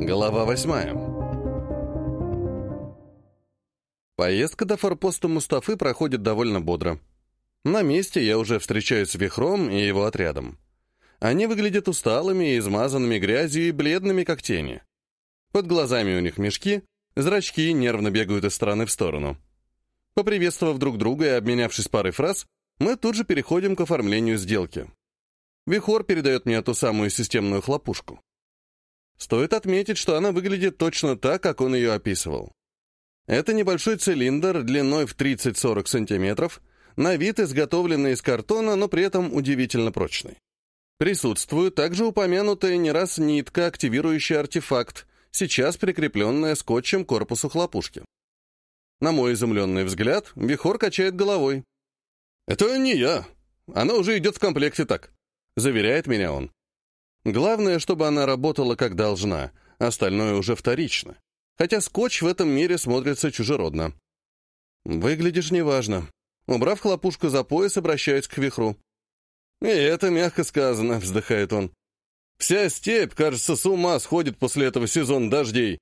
Глава восьмая. Поездка до форпоста Мустафы проходит довольно бодро. На месте я уже встречаюсь с Вихром и его отрядом. Они выглядят усталыми, измазанными грязью и бледными, как тени. Под глазами у них мешки, зрачки нервно бегают из стороны в сторону. Поприветствовав друг друга и обменявшись парой фраз, мы тут же переходим к оформлению сделки. Вихор передает мне ту самую системную хлопушку. Стоит отметить, что она выглядит точно так, как он ее описывал. Это небольшой цилиндр длиной в 30-40 сантиметров, на вид изготовленный из картона, но при этом удивительно прочный. Присутствует также упомянутая не раз нитка, активирующая артефакт, сейчас прикрепленная скотчем к корпусу хлопушки. На мой изумленный взгляд, Вихор качает головой. «Это не я. Она уже идет в комплекте так», — заверяет меня он. Главное, чтобы она работала как должна, остальное уже вторично. Хотя скотч в этом мире смотрится чужеродно. Выглядишь неважно. Убрав хлопушку за пояс, обращаюсь к вихру. «И это мягко сказано», — вздыхает он. «Вся степь, кажется, с ума сходит после этого сезона дождей.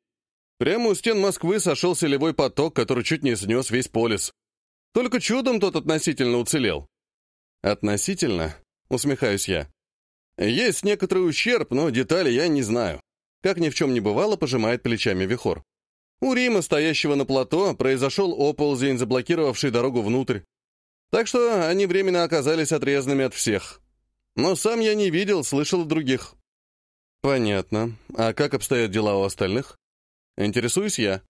Прямо у стен Москвы сошел селевой поток, который чуть не снес весь полис. Только чудом тот относительно уцелел». «Относительно?» — усмехаюсь я. Есть некоторый ущерб, но детали я не знаю. Как ни в чем не бывало, пожимает плечами Вихор. У Рима, стоящего на плато, произошел оползень, заблокировавший дорогу внутрь. Так что они временно оказались отрезанными от всех. Но сам я не видел, слышал других. Понятно. А как обстоят дела у остальных? Интересуюсь я.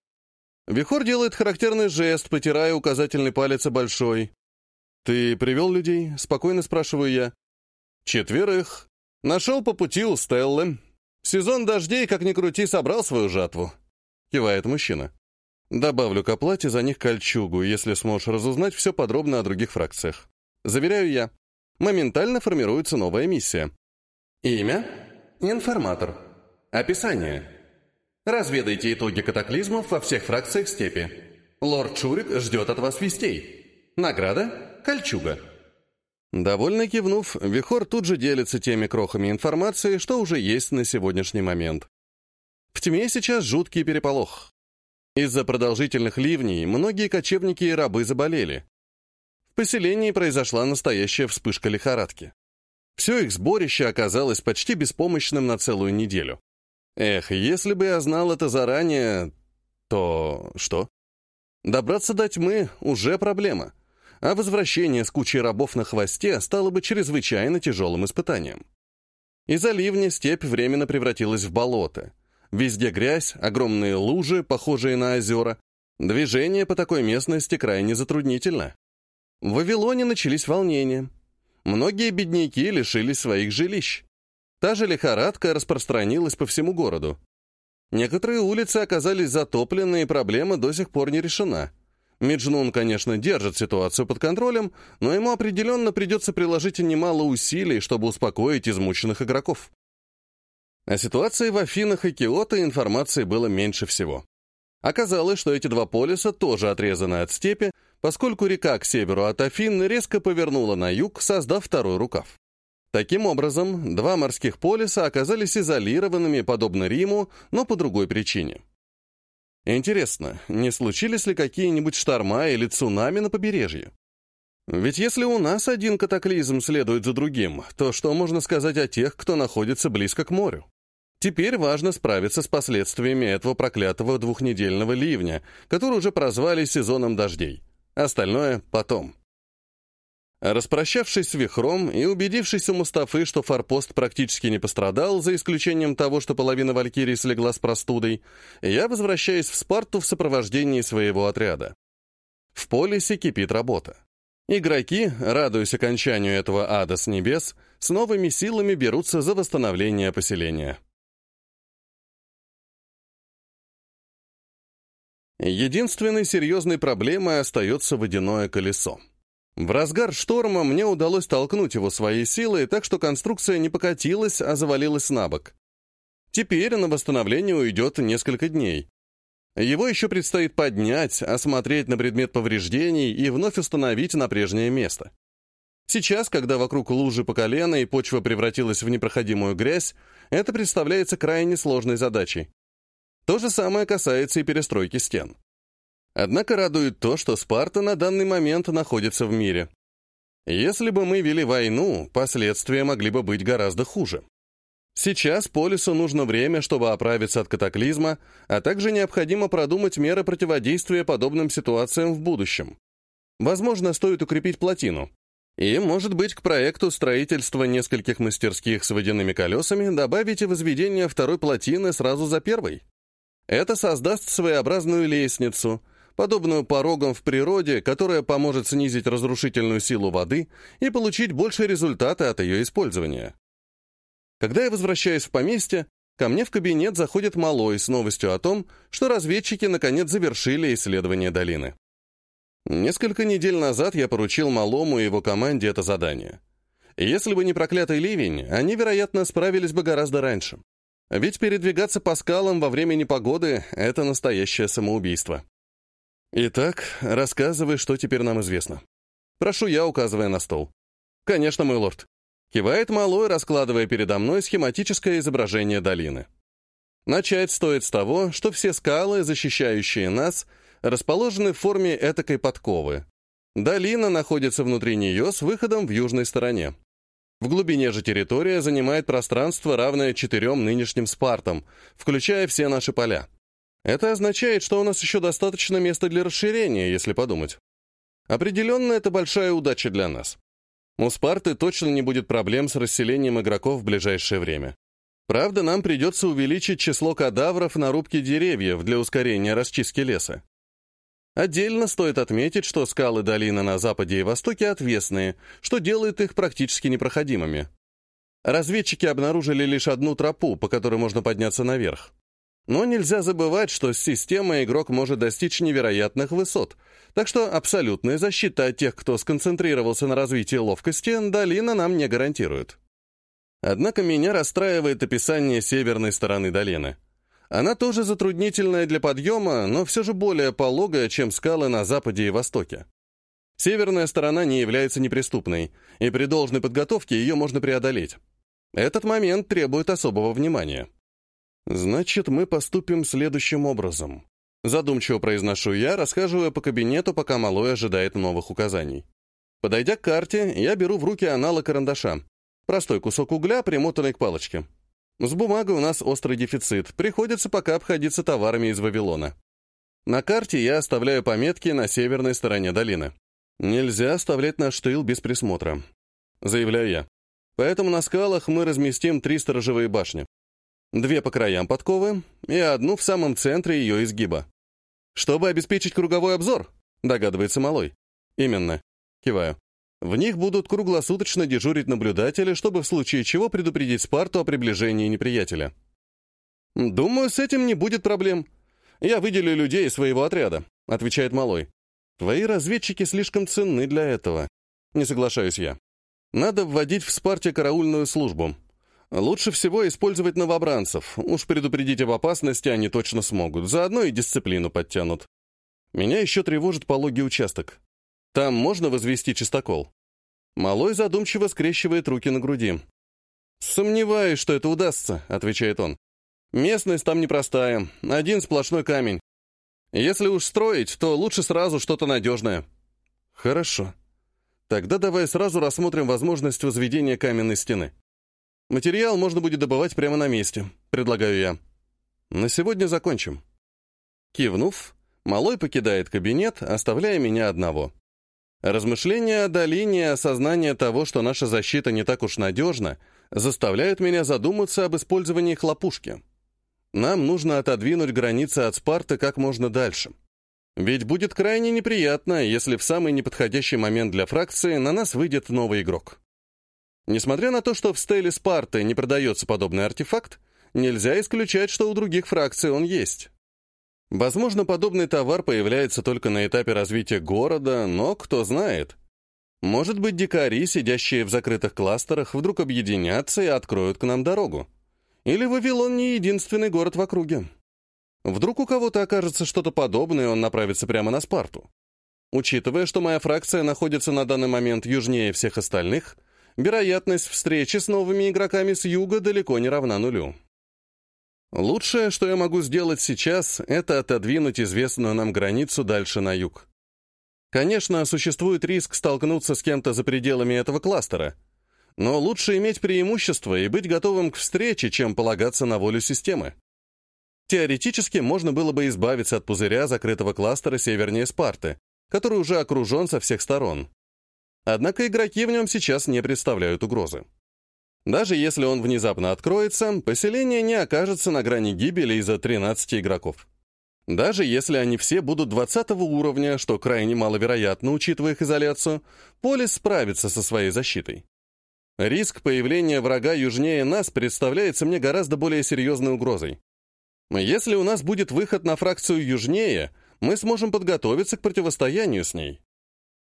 Вихор делает характерный жест, потирая указательный палец и большой. «Ты привел людей?» — спокойно спрашиваю я. «Четверых. Нашел по пути у Стеллы. Сезон дождей, как ни крути, собрал свою жатву. Кивает мужчина. Добавлю к оплате за них кольчугу, если сможешь разузнать все подробно о других фракциях. Заверяю я. Моментально формируется новая миссия. Имя? Информатор. Описание. Разведайте итоги катаклизмов во всех фракциях степи. Лорд Шурик ждет от вас вестей. Награда? Кольчуга. Довольно кивнув, Вихор тут же делится теми крохами информации, что уже есть на сегодняшний момент. В тьме сейчас жуткий переполох. Из-за продолжительных ливней многие кочевники и рабы заболели. В поселении произошла настоящая вспышка лихорадки. Все их сборище оказалось почти беспомощным на целую неделю. Эх, если бы я знал это заранее, то что? Добраться до тьмы — уже проблема — а возвращение с кучей рабов на хвосте стало бы чрезвычайно тяжелым испытанием. Из-за ливня степь временно превратилась в болото. Везде грязь, огромные лужи, похожие на озера. Движение по такой местности крайне затруднительно. В Вавилоне начались волнения. Многие бедняки лишились своих жилищ. Та же лихорадка распространилась по всему городу. Некоторые улицы оказались затоплены, и проблема до сих пор не решена. Меджнун, конечно, держит ситуацию под контролем, но ему определенно придется приложить немало усилий, чтобы успокоить измученных игроков. О ситуации в Афинах и Киото информации было меньше всего. Оказалось, что эти два полюса тоже отрезаны от степи, поскольку река к северу от Афин резко повернула на юг, создав второй рукав. Таким образом, два морских полюса оказались изолированными, подобно Риму, но по другой причине. Интересно, не случились ли какие-нибудь шторма или цунами на побережье? Ведь если у нас один катаклизм следует за другим, то что можно сказать о тех, кто находится близко к морю? Теперь важно справиться с последствиями этого проклятого двухнедельного ливня, который уже прозвали сезоном дождей. Остальное потом. Распрощавшись с Вихром и убедившись у Мустафы, что форпост практически не пострадал, за исключением того, что половина Валькирии слегла с простудой, я возвращаюсь в Спарту в сопровождении своего отряда. В полисе кипит работа. Игроки, радуясь окончанию этого ада с небес, с новыми силами берутся за восстановление поселения. Единственной серьезной проблемой остается водяное колесо. В разгар шторма мне удалось толкнуть его своей силой, так что конструкция не покатилась, а завалилась на бок. Теперь на восстановление уйдет несколько дней. Его еще предстоит поднять, осмотреть на предмет повреждений и вновь установить на прежнее место. Сейчас, когда вокруг лужи по колено и почва превратилась в непроходимую грязь, это представляется крайне сложной задачей. То же самое касается и перестройки стен. Однако радует то, что Спарта на данный момент находится в мире. Если бы мы вели войну, последствия могли бы быть гораздо хуже. Сейчас Полису нужно время, чтобы оправиться от катаклизма, а также необходимо продумать меры противодействия подобным ситуациям в будущем. Возможно, стоит укрепить плотину. И, может быть, к проекту строительства нескольких мастерских с водяными колесами добавить и возведение второй плотины сразу за первой. Это создаст своеобразную лестницу, подобную порогам в природе, которая поможет снизить разрушительную силу воды и получить больше результата от ее использования. Когда я возвращаюсь в поместье, ко мне в кабинет заходит Малой с новостью о том, что разведчики наконец завершили исследование долины. Несколько недель назад я поручил Малому и его команде это задание. Если бы не проклятый ливень, они, вероятно, справились бы гораздо раньше. Ведь передвигаться по скалам во время непогоды — это настоящее самоубийство. Итак, рассказывай, что теперь нам известно. Прошу я, указывая на стол. Конечно, мой лорд. Кивает малой, раскладывая передо мной схематическое изображение долины. Начать стоит с того, что все скалы, защищающие нас, расположены в форме этакой подковы. Долина находится внутри нее с выходом в южной стороне. В глубине же территория занимает пространство, равное четырем нынешним спартам, включая все наши поля. Это означает, что у нас еще достаточно места для расширения, если подумать. Определенно, это большая удача для нас. У Спарты точно не будет проблем с расселением игроков в ближайшее время. Правда, нам придется увеличить число кадавров на рубке деревьев для ускорения расчистки леса. Отдельно стоит отметить, что скалы долины на западе и востоке отвесные, что делает их практически непроходимыми. Разведчики обнаружили лишь одну тропу, по которой можно подняться наверх. Но нельзя забывать, что с системой игрок может достичь невероятных высот, так что абсолютная защита от тех, кто сконцентрировался на развитии ловкости, долина нам не гарантирует. Однако меня расстраивает описание северной стороны долины. Она тоже затруднительная для подъема, но все же более пологая, чем скалы на западе и востоке. Северная сторона не является неприступной, и при должной подготовке ее можно преодолеть. Этот момент требует особого внимания. Значит, мы поступим следующим образом. Задумчиво произношу я, расхаживая по кабинету, пока Малой ожидает новых указаний. Подойдя к карте, я беру в руки аналог карандаша. Простой кусок угля, примотанный к палочке. С бумагой у нас острый дефицит, приходится пока обходиться товарами из Вавилона. На карте я оставляю пометки на северной стороне долины. Нельзя оставлять наш тыл без присмотра. Заявляю я. Поэтому на скалах мы разместим три сторожевые башни. Две по краям подковы и одну в самом центре ее изгиба. Чтобы обеспечить круговой обзор, догадывается Малой. Именно. Киваю. В них будут круглосуточно дежурить наблюдатели, чтобы в случае чего предупредить Спарту о приближении неприятеля. «Думаю, с этим не будет проблем. Я выделю людей из своего отряда», — отвечает Малой. «Твои разведчики слишком ценны для этого». Не соглашаюсь я. Надо вводить в Спарте караульную службу. Лучше всего использовать новобранцев. Уж предупредить об опасности они точно смогут. Заодно и дисциплину подтянут. Меня еще тревожит пологий участок. Там можно возвести чистокол?» Малой задумчиво скрещивает руки на груди. «Сомневаюсь, что это удастся», — отвечает он. «Местность там непростая, один сплошной камень. Если уж строить, то лучше сразу что-то надежное». «Хорошо. Тогда давай сразу рассмотрим возможность возведения каменной стены. Материал можно будет добывать прямо на месте», — предлагаю я. «На сегодня закончим». Кивнув, Малой покидает кабинет, оставляя меня одного. Размышления о долине и осознание того, что наша защита не так уж надежна, заставляют меня задуматься об использовании хлопушки. Нам нужно отодвинуть границы от Спарты как можно дальше. Ведь будет крайне неприятно, если в самый неподходящий момент для фракции на нас выйдет новый игрок. Несмотря на то, что в стеле Спарты не продается подобный артефакт, нельзя исключать, что у других фракций он есть. Возможно, подобный товар появляется только на этапе развития города, но кто знает. Может быть, дикари, сидящие в закрытых кластерах, вдруг объединятся и откроют к нам дорогу. Или Вавилон не единственный город в округе. Вдруг у кого-то окажется что-то подобное, и он направится прямо на Спарту. Учитывая, что моя фракция находится на данный момент южнее всех остальных, вероятность встречи с новыми игроками с юга далеко не равна нулю. Лучшее, что я могу сделать сейчас, это отодвинуть известную нам границу дальше на юг. Конечно, существует риск столкнуться с кем-то за пределами этого кластера, но лучше иметь преимущество и быть готовым к встрече, чем полагаться на волю системы. Теоретически можно было бы избавиться от пузыря закрытого кластера севернее Спарты, который уже окружен со всех сторон. Однако игроки в нем сейчас не представляют угрозы. Даже если он внезапно откроется, поселение не окажется на грани гибели из-за 13 игроков. Даже если они все будут 20 уровня, что крайне маловероятно, учитывая их изоляцию, Полис справится со своей защитой. Риск появления врага южнее нас представляется мне гораздо более серьезной угрозой. Если у нас будет выход на фракцию южнее, мы сможем подготовиться к противостоянию с ней.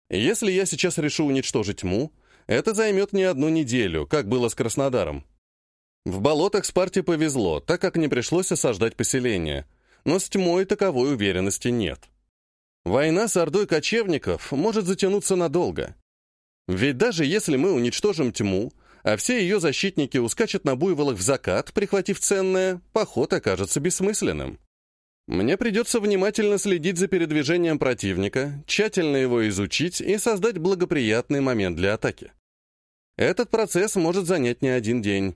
Если я сейчас решу уничтожить тьму, это займет не одну неделю, как было с Краснодаром. В болотах Спарте повезло, так как не пришлось осаждать поселение, но с тьмой таковой уверенности нет. Война с ордой кочевников может затянуться надолго. Ведь даже если мы уничтожим тьму, а все ее защитники ускачут на буйволах в закат, прихватив ценное, поход окажется бессмысленным. Мне придется внимательно следить за передвижением противника, тщательно его изучить и создать благоприятный момент для атаки. Этот процесс может занять не один день.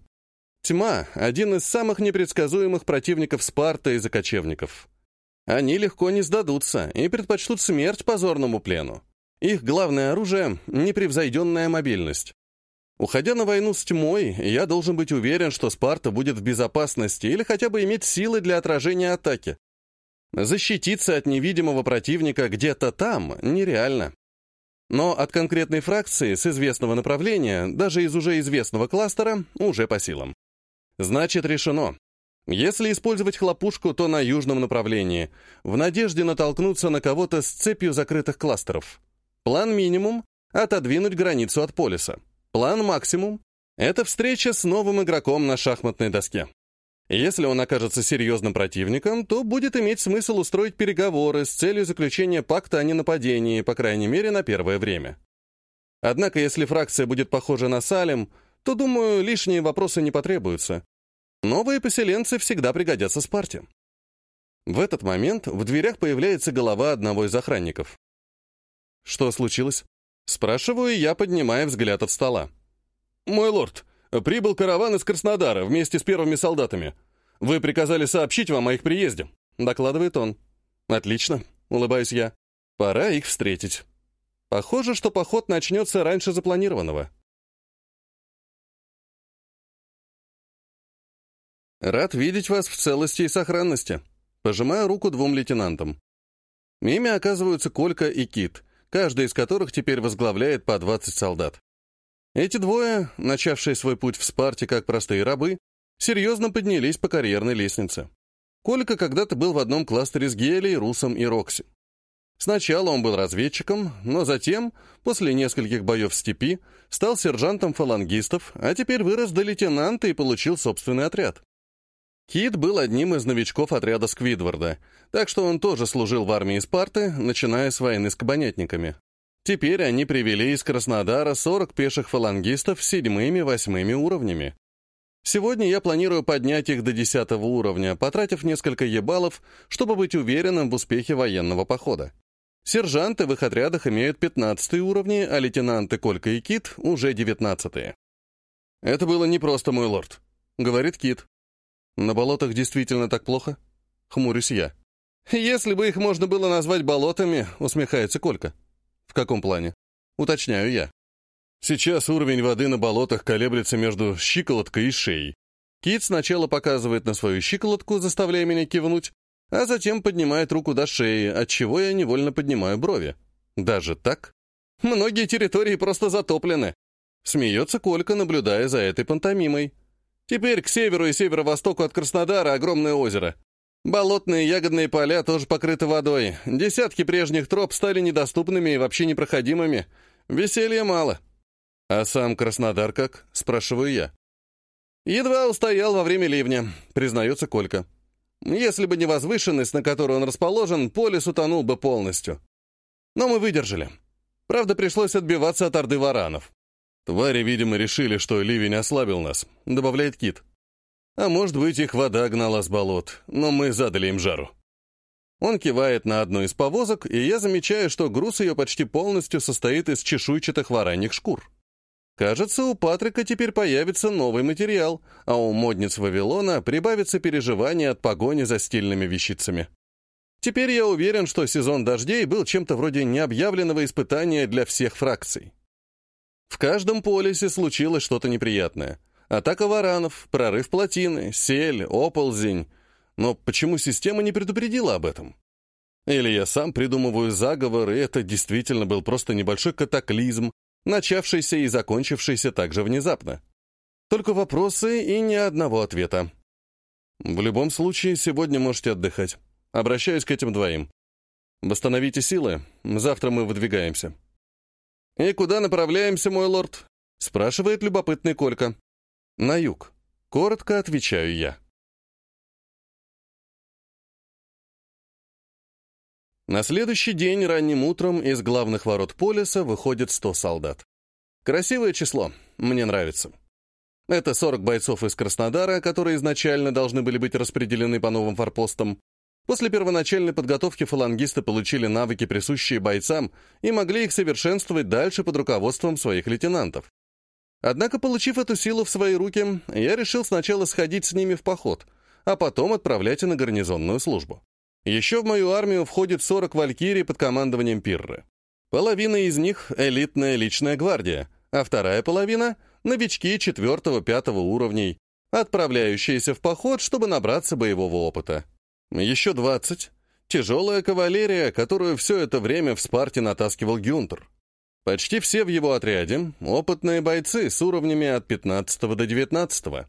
Тьма — один из самых непредсказуемых противников Спарта и закочевников. Они легко не сдадутся и предпочтут смерть позорному плену. Их главное оружие — непревзойденная мобильность. Уходя на войну с тьмой, я должен быть уверен, что Спарта будет в безопасности или хотя бы иметь силы для отражения атаки. Защититься от невидимого противника где-то там нереально. Но от конкретной фракции с известного направления, даже из уже известного кластера, уже по силам. Значит, решено. Если использовать хлопушку, то на южном направлении, в надежде натолкнуться на кого-то с цепью закрытых кластеров. План минимум — отодвинуть границу от полиса. План максимум — это встреча с новым игроком на шахматной доске. Если он окажется серьезным противником, то будет иметь смысл устроить переговоры с целью заключения пакта о ненападении, по крайней мере, на первое время. Однако, если фракция будет похожа на Салем, то, думаю, лишние вопросы не потребуются. Новые поселенцы всегда пригодятся Спарте. В этот момент в дверях появляется голова одного из охранников. «Что случилось?» Спрашиваю я, поднимая взгляд от стола. «Мой лорд, Прибыл караван из Краснодара вместе с первыми солдатами. Вы приказали сообщить вам о их приезде», — докладывает он. «Отлично», — улыбаюсь я. «Пора их встретить. Похоже, что поход начнется раньше запланированного». «Рад видеть вас в целости и сохранности», — пожимаю руку двум лейтенантам. Ими оказываются Колька и Кит, каждый из которых теперь возглавляет по 20 солдат. Эти двое, начавшие свой путь в Спарте как простые рабы, серьезно поднялись по карьерной лестнице. Колька когда-то был в одном кластере с Гелией, Русом и Рокси. Сначала он был разведчиком, но затем, после нескольких боев в степи, стал сержантом фалангистов, а теперь вырос до лейтенанта и получил собственный отряд. Кит был одним из новичков отряда Сквидварда, так что он тоже служил в армии Спарты, начиная с войны с кабанетниками. Теперь они привели из Краснодара 40 пеших фалангистов с седьмыми-восьмыми уровнями. Сегодня я планирую поднять их до десятого уровня, потратив несколько ебалов, чтобы быть уверенным в успехе военного похода. Сержанты в их отрядах имеют 15 уровни, а лейтенанты Колька и Кит уже 19 -е. «Это было непросто, мой лорд», — говорит Кит. «На болотах действительно так плохо?» — хмурюсь я. «Если бы их можно было назвать болотами», — усмехается Колька. В каком плане? Уточняю я. Сейчас уровень воды на болотах колеблется между щиколоткой и шеей. Кит сначала показывает на свою щиколотку, заставляя меня кивнуть, а затем поднимает руку до шеи, от чего я невольно поднимаю брови. Даже так? Многие территории просто затоплены. Смеется Колька, наблюдая за этой пантомимой. Теперь к северу и северо-востоку от Краснодара огромное озеро. Болотные ягодные поля тоже покрыты водой. Десятки прежних троп стали недоступными и вообще непроходимыми. Веселья мало. «А сам Краснодар как?» — спрашиваю я. «Едва устоял во время ливня», — признается Колька. «Если бы не возвышенность, на которой он расположен, полис утонул бы полностью. Но мы выдержали. Правда, пришлось отбиваться от орды варанов. Твари, видимо, решили, что ливень ослабил нас», — добавляет Кит. А может быть, их вода гнала с болот, но мы задали им жару. Он кивает на одну из повозок, и я замечаю, что груз ее почти полностью состоит из чешуйчатых вараньих шкур. Кажется, у Патрика теперь появится новый материал, а у модниц Вавилона прибавится переживание от погони за стильными вещицами. Теперь я уверен, что сезон дождей был чем-то вроде необъявленного испытания для всех фракций. В каждом полисе случилось что-то неприятное. Атака варанов, прорыв плотины, сель, оползень. Но почему система не предупредила об этом? Или я сам придумываю заговор, и это действительно был просто небольшой катаклизм, начавшийся и закончившийся так же внезапно. Только вопросы и ни одного ответа. В любом случае, сегодня можете отдыхать. Обращаюсь к этим двоим. Восстановите силы, завтра мы выдвигаемся. «И куда направляемся, мой лорд?» — спрашивает любопытный Колька. «На юг». Коротко отвечаю я. На следующий день ранним утром из главных ворот полиса выходит 100 солдат. Красивое число, мне нравится. Это 40 бойцов из Краснодара, которые изначально должны были быть распределены по новым форпостам. После первоначальной подготовки фалангисты получили навыки, присущие бойцам, и могли их совершенствовать дальше под руководством своих лейтенантов. Однако, получив эту силу в свои руки, я решил сначала сходить с ними в поход, а потом отправлять на гарнизонную службу. Еще в мою армию входит 40 валькирий под командованием Пирры. Половина из них — элитная личная гвардия, а вторая половина — новички 4-5 уровней, отправляющиеся в поход, чтобы набраться боевого опыта. Еще 20 — тяжелая кавалерия, которую все это время в Спарте натаскивал Гюнтер. Почти все в его отряде — опытные бойцы с уровнями от 15 до 19.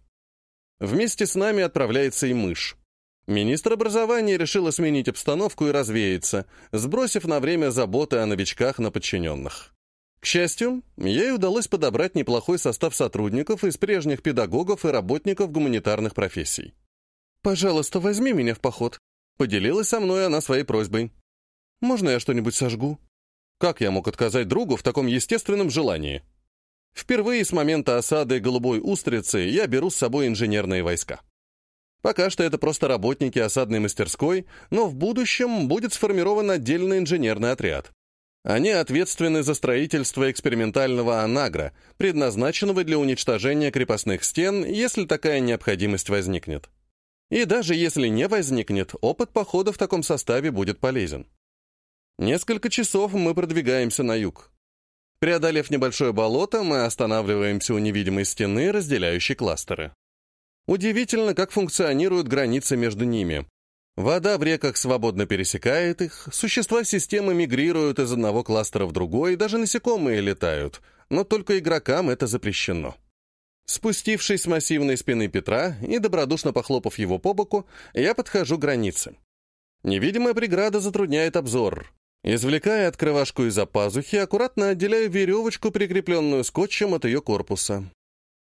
Вместе с нами отправляется и мышь. Министр образования решила сменить обстановку и развеяться, сбросив на время заботы о новичках на подчиненных. К счастью, ей удалось подобрать неплохой состав сотрудников из прежних педагогов и работников гуманитарных профессий. «Пожалуйста, возьми меня в поход», — поделилась со мной она своей просьбой. «Можно я что-нибудь сожгу?» Как я мог отказать другу в таком естественном желании? Впервые с момента осады Голубой Устрицы я беру с собой инженерные войска. Пока что это просто работники осадной мастерской, но в будущем будет сформирован отдельный инженерный отряд. Они ответственны за строительство экспериментального анагра, предназначенного для уничтожения крепостных стен, если такая необходимость возникнет. И даже если не возникнет, опыт похода в таком составе будет полезен. Несколько часов мы продвигаемся на юг. Преодолев небольшое болото, мы останавливаемся у невидимой стены, разделяющей кластеры. Удивительно, как функционируют границы между ними. Вода в реках свободно пересекает их, существа системы мигрируют из одного кластера в другой, даже насекомые летают, но только игрокам это запрещено. Спустившись с массивной спины Петра и добродушно похлопав его по боку, я подхожу к границе. Невидимая преграда затрудняет обзор. Извлекая открывашку из-за пазухи, аккуратно отделяю веревочку, прикрепленную скотчем от ее корпуса.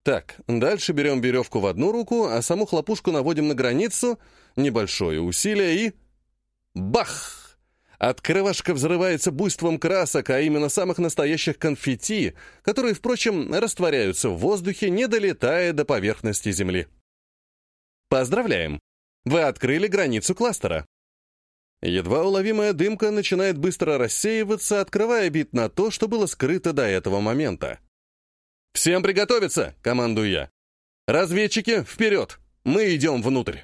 Так, дальше берем веревку в одну руку, а саму хлопушку наводим на границу, небольшое усилие и... Бах! Открывашка взрывается буйством красок, а именно самых настоящих конфетти, которые, впрочем, растворяются в воздухе, не долетая до поверхности Земли. Поздравляем! Вы открыли границу кластера. Едва уловимая дымка начинает быстро рассеиваться, открывая вид на то, что было скрыто до этого момента. «Всем приготовиться!» — командую я. «Разведчики, вперед! Мы идем внутрь!»